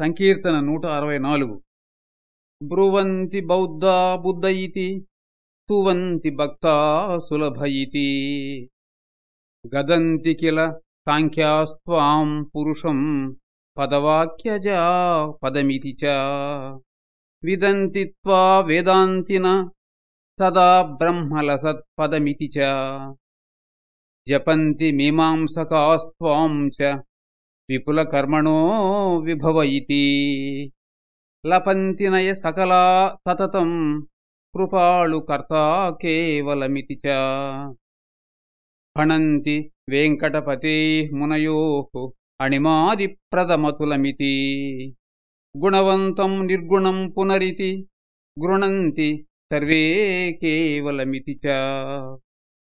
సంకీర్తన నూట అరవై నాలుగు. బ్రువంతి బౌద్ధా బుద్ధ ఇతి స్తువంతి భక్తా సులభ ఇతి గదంతి కిల సాంఖ్యాస్త్వాం పురుషం పదవాక్యజా పదమితి చ. విదంతి త్వా వేదాంతిన సదా బ్రహ్మలసత్పదమితి చ. జపంతి మీమాంసకాస్త్వాం చ. విపులకర్మణో విభవ ఇది లపంతి నయ సకలా సతతం కృపాళు కర్త కేవలమితి చ. భణంతి వెంకటపతే మునయో అణిమాది అణిమాదిప్రదమతులమితి గుణవంతం నిర్గుణం పునరితి గృణంతి సర్వే కేవలమితి చ.